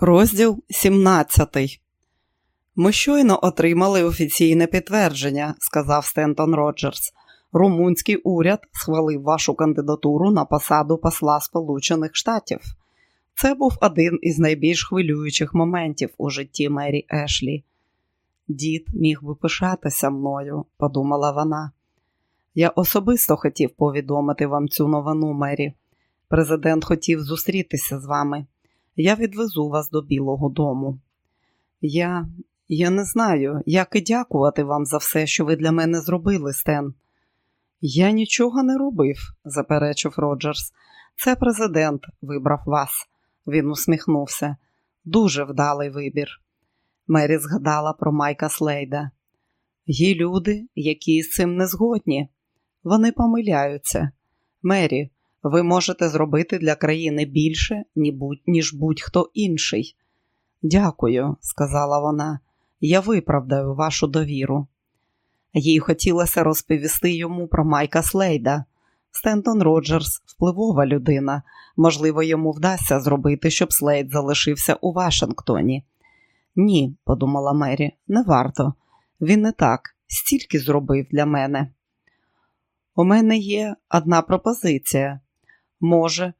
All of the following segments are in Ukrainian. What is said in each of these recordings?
Розділ 17 Ми щойно отримали офіційне підтвердження, сказав Стентон Роджерс. Румунський уряд схвалив вашу кандидатуру на посаду посла Сполучених Штатів. Це був один із найбільш хвилюючих моментів у житті Мері Ешлі. Дід міг би пишатися мною, подумала вона. Я особисто хотів повідомити вам цю новину, Мері. Президент хотів зустрітися з вами. Я відвезу вас до Білого дому. Я я не знаю, як і дякувати вам за все, що ви для мене зробили, Стен. Я нічого не робив, заперечив Роджерс. Це президент вибрав вас. Він усміхнувся. Дуже вдалий вибір. Мері згадала про Майка Слейда. Є люди, які з цим не згодні. Вони помиляються. Мері, ви можете зробити для країни більше, ніж будь-хто інший. Дякую, сказала вона, я виправдаю вашу довіру. Їй хотілося розповісти йому про Майка Слейда. Стентон Роджерс впливова людина. Можливо, йому вдасться зробити, щоб Слейд залишився у Вашингтоні. Ні, подумала Мері, не варто. Він не так, стільки зробив для мене. У мене є одна пропозиція. Може,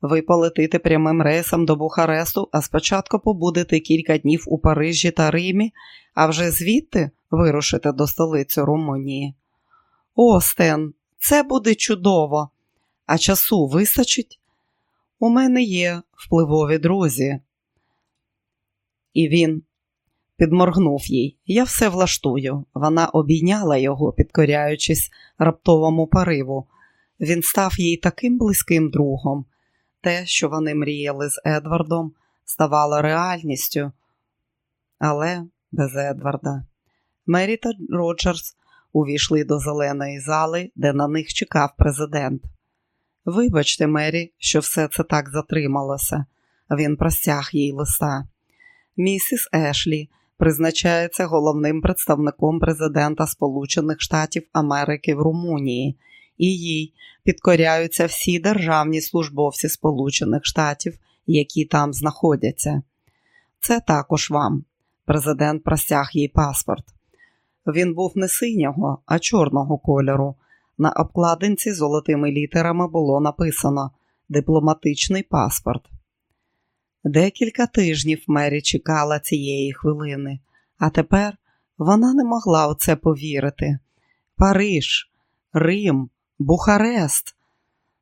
ви полетите прямим рейсом до Бухаресту, а спочатку побудете кілька днів у Парижі та Римі, а вже звідти вирушите до столиці Румунії. О, Стен, це буде чудово. А часу вистачить? У мене є впливові друзі. І він підморгнув їй. Я все влаштую. Вона обійняла його, підкоряючись раптовому пориву. Він став їй таким близьким другом. Те, що вони мріяли з Едвардом, ставало реальністю, але без Едварда. Мері та Роджерс увійшли до зеленої зали, де на них чекав президент. Вибачте, Мері, що все це так затрималося. Він простяг їй листа. Місіс Ешлі призначається головним представником президента Сполучених Штатів Америки в Румунії і їй підкоряються всі державні службовці Сполучених Штатів, які там знаходяться. Це також вам. Президент простяг їй паспорт. Він був не синього, а чорного кольору. На обкладинці золотими літерами було написано Дипломатичний паспорт. Декілька тижнів Мері чекала цієї хвилини, а тепер вона не могла у це повірити. Париж, Рим, Бухарест.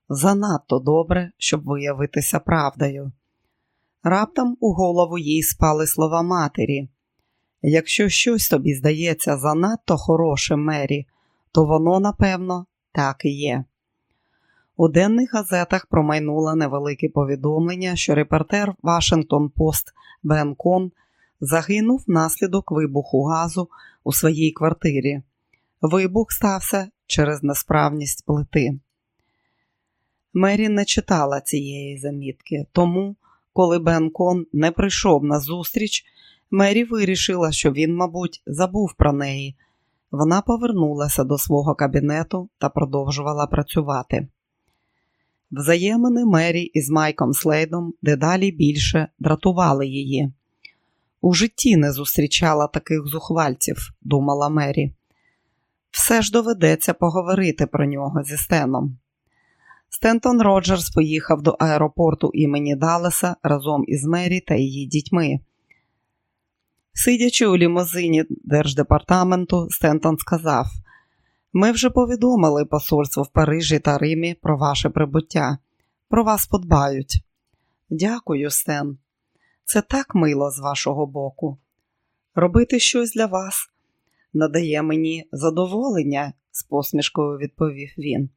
Занадто добре, щоб виявитися правдою. Раптом у голову їй спали слова матері. Якщо щось тобі здається занадто хороше, Мері, то воно, напевно, так і є. У денних газетах промайнуло невелике повідомлення, що репортер Вашингтон Пост Бен Кон загинув внаслідок вибуху газу у своїй квартирі. Вибух стався через несправність плити. Мері не читала цієї замітки, тому, коли Бен Кон не прийшов на зустріч, Мері вирішила, що він, мабуть, забув про неї. Вона повернулася до свого кабінету та продовжувала працювати. Взаємини Мері із Майком Слейдом дедалі більше дратували її. У житті не зустрічала таких зухвальців, думала Мері все ж доведеться поговорити про нього зі Стеном. Стентон Роджерс поїхав до аеропорту імені Далеса разом із Мері та її дітьми. Сидячи у лімузині держдепартаменту, Стентон сказав: Ми вже повідомили посольство в Парижі та Римі про ваше прибуття. Про вас подбають. Дякую, Стен. Це так мило з вашого боку. Робити щось для вас надає мені задоволення, з посмішкою відповів він.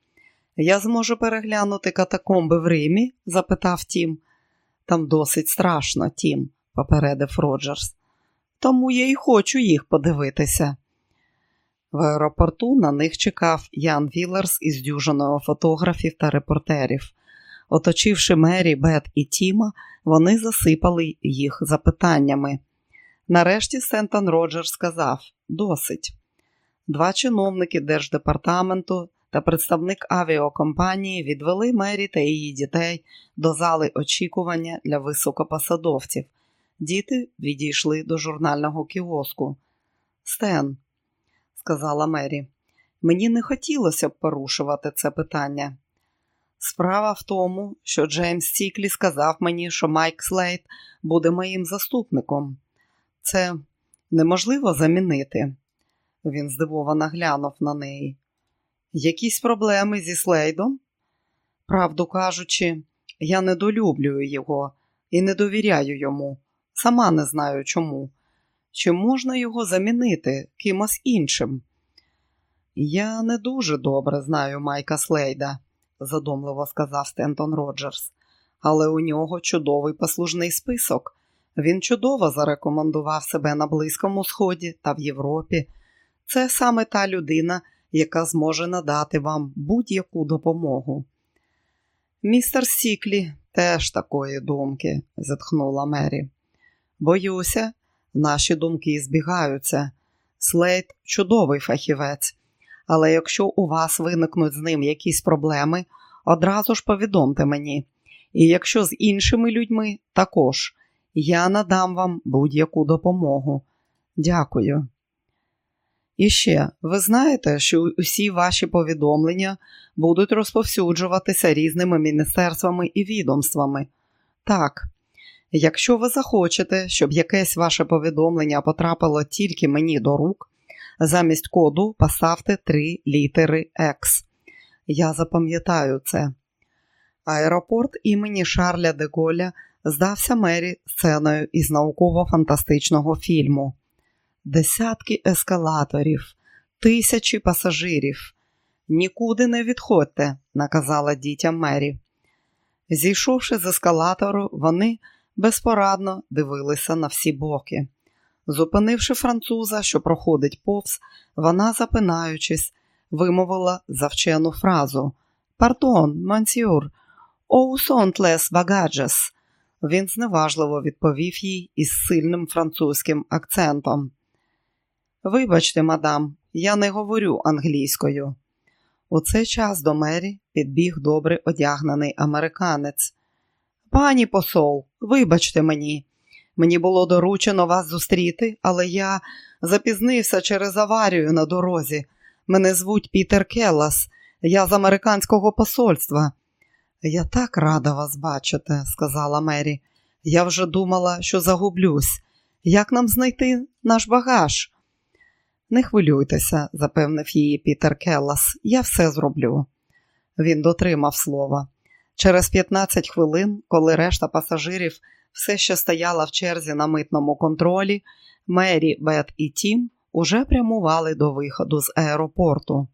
Я зможу переглянути катакомби в Римі? запитав Тім. Там досить страшно, Тім, попередив Роджерс. Тому я й хочу їх подивитися. В аеропорту на них чекав Ян Вілерс із дюжиною фотографів та репортерів. Оточивши Мері, Бет і Тіма, вони засипали їх запитаннями. Нарешті Сентон Роджер сказав досить. Два чиновники держдепартаменту та представник авіакомпанії відвели Мері та її дітей до зали очікування для високопосадовців, Діти відійшли до журнального кіоску. Стен, сказала Мері, мені не хотілося б порушувати це питання. Справа в тому, що Джеймс Стіклі сказав мені, що Майк Слейд буде моїм заступником. Це неможливо замінити. Він здивовано глянув на неї. Якісь проблеми зі Слейдом? Правду кажучи, я недолюблюю його і не довіряю йому. Сама не знаю чому. Чи можна його замінити кимось іншим? Я не дуже добре знаю Майка Слейда, задумливо сказав Стентон Роджерс, але у нього чудовий послужний список. Він чудово зарекомендував себе на Близькому Сході та в Європі. Це саме та людина, яка зможе надати вам будь-яку допомогу. Містер Стіклі теж такої думки, зітхнула Мері. Боюся, наші думки збігаються. Слейд чудовий фахівець, але якщо у вас виникнуть з ним якісь проблеми, одразу ж повідомте мені. І якщо з іншими людьми також, я надам вам будь-яку допомогу. Дякую. І ще, ви знаєте, що усі ваші повідомлення будуть розповсюджуватися різними міністерствами і відомствами. Так, якщо ви захочете, щоб якесь ваше повідомлення потрапило тільки мені до рук, замість коду поставте три літери X. Я запам'ятаю це. Аеропорт імені Шарля де Голля здався мері сценою із науково-фантастичного фільму десятки ескалаторів, тисячі пасажирів. Нікуди не відходьте, наказала дітям Мері. Зійшовши з ескалатору, вони безпорадно дивилися на всі боки. Зупинивши француза, що проходить повз, вона, запинаючись, вимовила завчену фразу Пардон, мансюр, оу сонтлес багаджес. Він зневажливо відповів їй із сильним французьким акцентом. Вибачте, мадам, я не говорю англійською. У цей час до мері підбіг добре одягнений американець. Пані посол, вибачте мені, мені було доручено вас зустріти, але я запізнився через аварію на дорозі. Мене звуть Пітер Келлас, я з американського посольства. Я так рада вас бачити, сказала Мері. Я вже думала, що загублюсь. Як нам знайти наш багаж? Не хвилюйтеся, запевнив її Пітер Келлас, я все зроблю. Він дотримав слова. Через 15 хвилин, коли решта пасажирів все ще стояла в черзі на митному контролі, Мері, Бет і Тім уже прямували до виходу з аеропорту.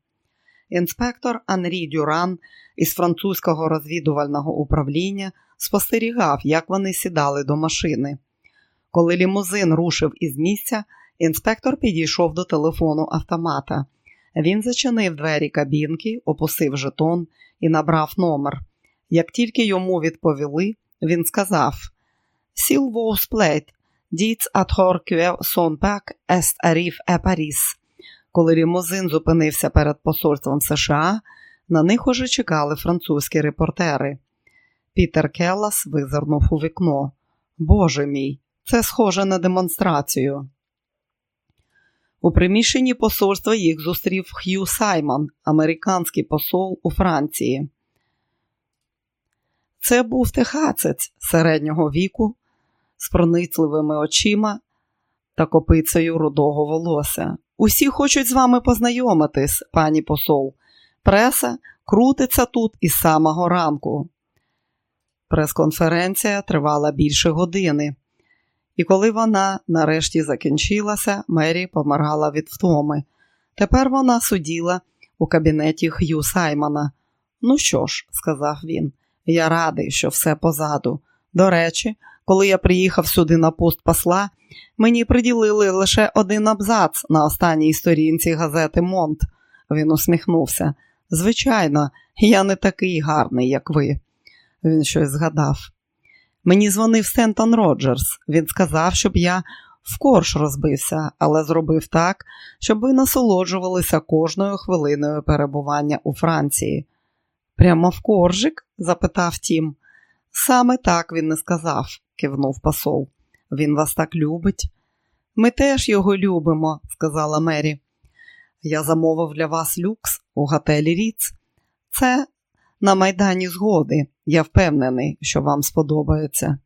Інспектор Анрі Дюран із французького розвідувального управління спостерігав, як вони сідали до машини. Коли лімузин рушив із місця, Інспектор підійшов до телефону автомата. Він зачинив двері кабінки, опустив жетон і набрав номер. Як тільки йому відповіли, він сказав: S'il vous plaît, dites à Thor son paquet est arrivé à Paris. Коли лімузин зупинився перед посольством США, на них уже чекали французькі репортери. Пітер Келлас визирнув у вікно. Боже мій, це схоже на демонстрацію. У приміщенні посольства їх зустрів Х'ю Саймон, американський посол у Франції. Це був техацець середнього віку з проницливими очима та копицею рудого волосся. Усі хочуть з вами познайомитись, пані посол. Преса крутиться тут із самого ранку. Прес-конференція тривала більше години. І коли вона нарешті закінчилася, Мері помирала від втоми. Тепер вона суділа у кабінеті Х'ю Саймона. Ну що ж, сказав він, я радий, що все позаду. До речі, коли я приїхав сюди на пост посла, мені приділили лише один абзац на останній сторінці газети Монт. Він усміхнувся. Звичайно, я не такий гарний, як ви. Він щось згадав. Мені дзвонив Стентон Роджерс. Він сказав, щоб я в корж розбився, але зробив так, щоб ви насолоджувалися кожною хвилиною перебування у Франції. Прямо в коржик? запитав Тім. Саме так він не сказав, кивнув посол. Він вас так любить. Ми теж його любимо, сказала Мері. Я замовив для вас люкс у готелі Ріц. Це на майдані згоди. Я впевнений, що вам сподобається.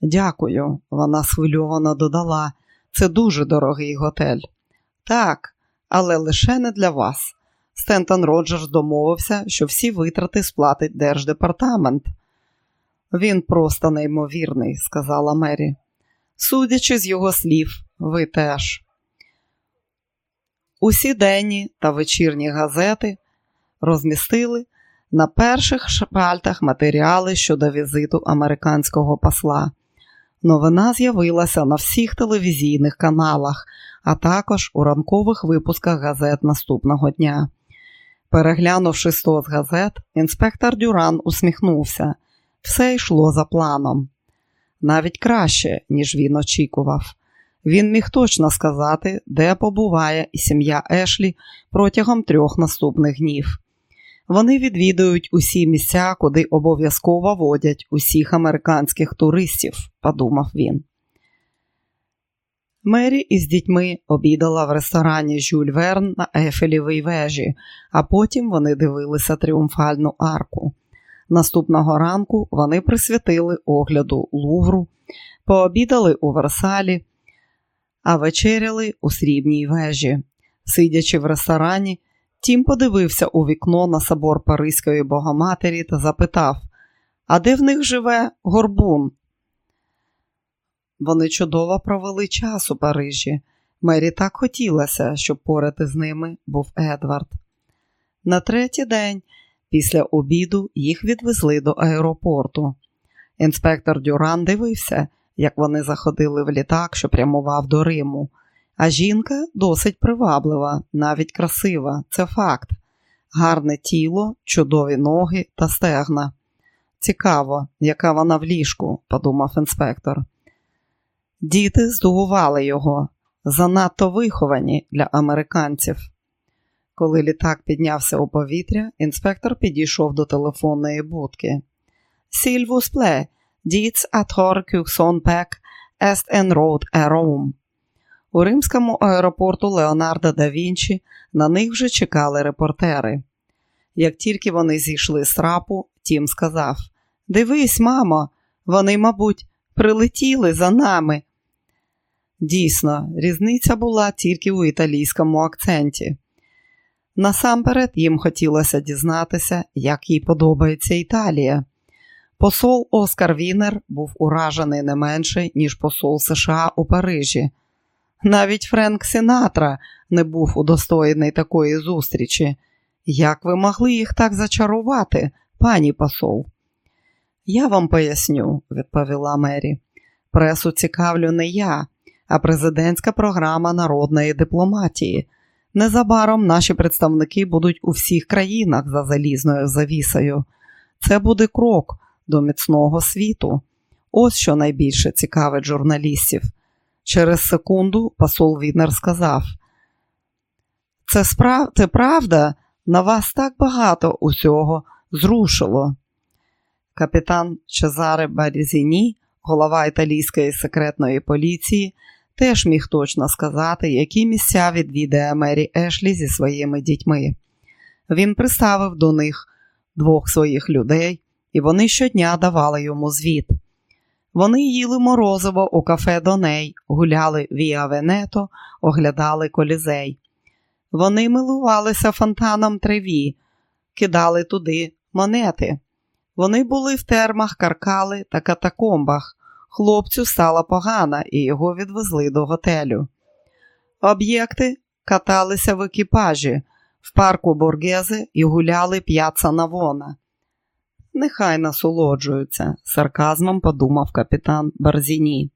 Дякую, вона схвильовано додала. Це дуже дорогий готель. Так, але лише не для вас. Стентон Роджерс домовився, що всі витрати сплатить держдепартамент. Він просто неймовірний, сказала Мері. Судячи з його слів, ви теж. Усі денні та вечірні газети розмістили на перших шпальтах матеріали щодо візиту американського посла. Новина з'явилася на всіх телевізійних каналах, а також у ранкових випусках газет наступного дня. Переглянувши сто з газет, інспектор Дюран усміхнувся. Все йшло за планом. Навіть краще, ніж він очікував. Він міг точно сказати, де побуває сім'я Ешлі протягом трьох наступних днів. Вони відвідують усі місця, куди обов'язково водять усіх американських туристів, подумав він. Мері із дітьми обідала в ресторані Жюль Верн на Ефелівій вежі, а потім вони дивилися тріумфальну арку. Наступного ранку вони присвятили огляду Лувру, пообідали у Версалі, а вечеряли у срібній вежі. Сидячи в ресторані, Тім подивився у вікно на собор Паризької Богоматері та запитав: А де в них живе горбун? Вони чудово провели час у Парижі. Мері так хотілося, щоб поряд із ними був Едвард. На третій день після обіду їх відвезли до аеропорту. Інспектор Дюран дивився, як вони заходили в літак, що прямував до Риму. А жінка досить приваблива, навіть красива, це факт. Гарне тіло, чудові ноги та стегна. Цікаво, яка вона в ліжку, подумав інспектор. Діти здивували його, занадто виховані для американців. Коли літак піднявся у повітря, інспектор підійшов до телефонної будки. Сільвус пле, діц атор кюксон пек, ест ен роуд е У римському аеропорту Леонардо да Вінчі на них вже чекали репортери. Як тільки вони зійшли з трапу, Тім сказав: Дивись, мамо, вони, мабуть, прилетіли за нами. Дійсно, різниця була тільки у італійському акценті. Насамперед їм хотілося дізнатися, як їй подобається Італія. Посол Оскар Вінер був уражений не менше, ніж посол США у Парижі. Навіть Френк Сінатра не був удостоєний такої зустрічі. Як ви могли їх так зачарувати, пані посол? Я вам поясню, відповіла Мері. Пресу цікавлю не я, а президентська програма народної дипломатії. Незабаром наші представники будуть у всіх країнах за залізною завісою. Це буде крок до міцного світу. Ось що найбільше цікавить журналістів. Через секунду посол Вінер сказав: Це справ... це правда, на вас так багато усього зрушило. Капітан Чезаре Барізіні, голова італійської секретної поліції, теж міг точно сказати, які місця відвідає Мері Ешлі зі своїми дітьми. Він приставив до них двох своїх людей, і вони щодня давали йому звіт. Вони їли морозиво у кафе Доней, гуляли Віа Венето, оглядали колізей. Вони милувалися фонтаном треві, кидали туди монети. Вони були в термах, каркали та катакомбах. Хлопцю стало погано і його відвезли до готелю. Об'єкти каталися в екіпажі, в парку Боргези і гуляли п'яца Навона. Нехай насолоджуються, сарказмом подумав капітан Барзіні.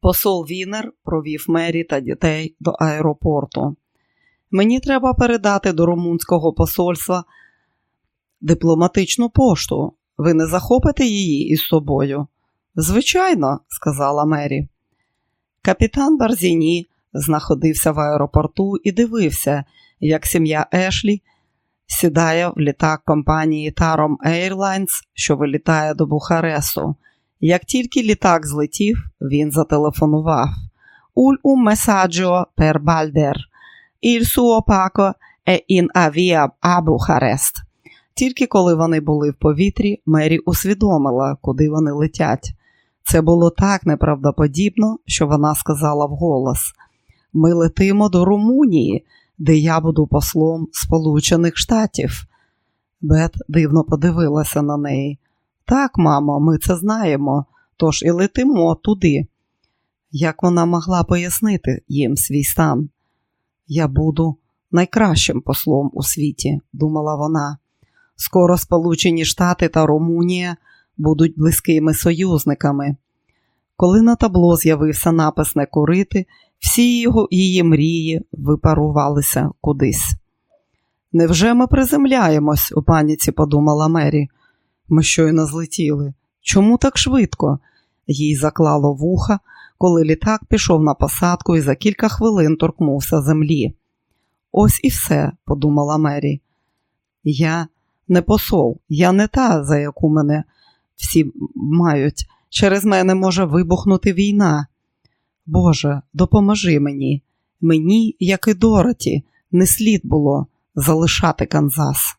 Посол Вінер провів мері та дітей до аеропорту. Мені треба передати до румунського посольства дипломатичну пошту. Ви не захопите її із собою? Звичайно, сказала Мері. Капітан Барзіні знаходився в аеропорту і дивився, як сім'я Ешлі сідає в літак компанії Tarom Airlines, що вилітає до Бухаресту. Як тільки літак злетів, він зателефонував. Per Balder. Il suo Paco è in avia a Bucharest. Тільки коли вони були в повітрі, Мері усвідомила, куди вони летять. Це було так неправдоподібно, що вона сказала вголос: Ми летимо до Румунії, де я буду послом Сполучених Штатів. Бет дивно подивилася на неї. Так, мамо, ми це знаємо, тож і летимо туди. Як вона могла пояснити їм свій стан? Я буду найкращим послом у світі, думала вона. Скоро Сполучені Штати та Румунія будуть близькими союзниками. Коли на табло з'явився напис не курити, всі його її мрії випарувалися кудись. Невже ми приземляємось, у паніці подумала Мері. Ми щойно злетіли. Чому так швидко? Їй заклало вуха, коли літак пішов на посадку і за кілька хвилин торкнувся землі. Ось і все, подумала Мері. Я не посол, я не та, за яку мене всі мають. Через мене може вибухнути війна. Боже, допоможи мені. Мені, як і Дороті, не слід було залишати Канзас.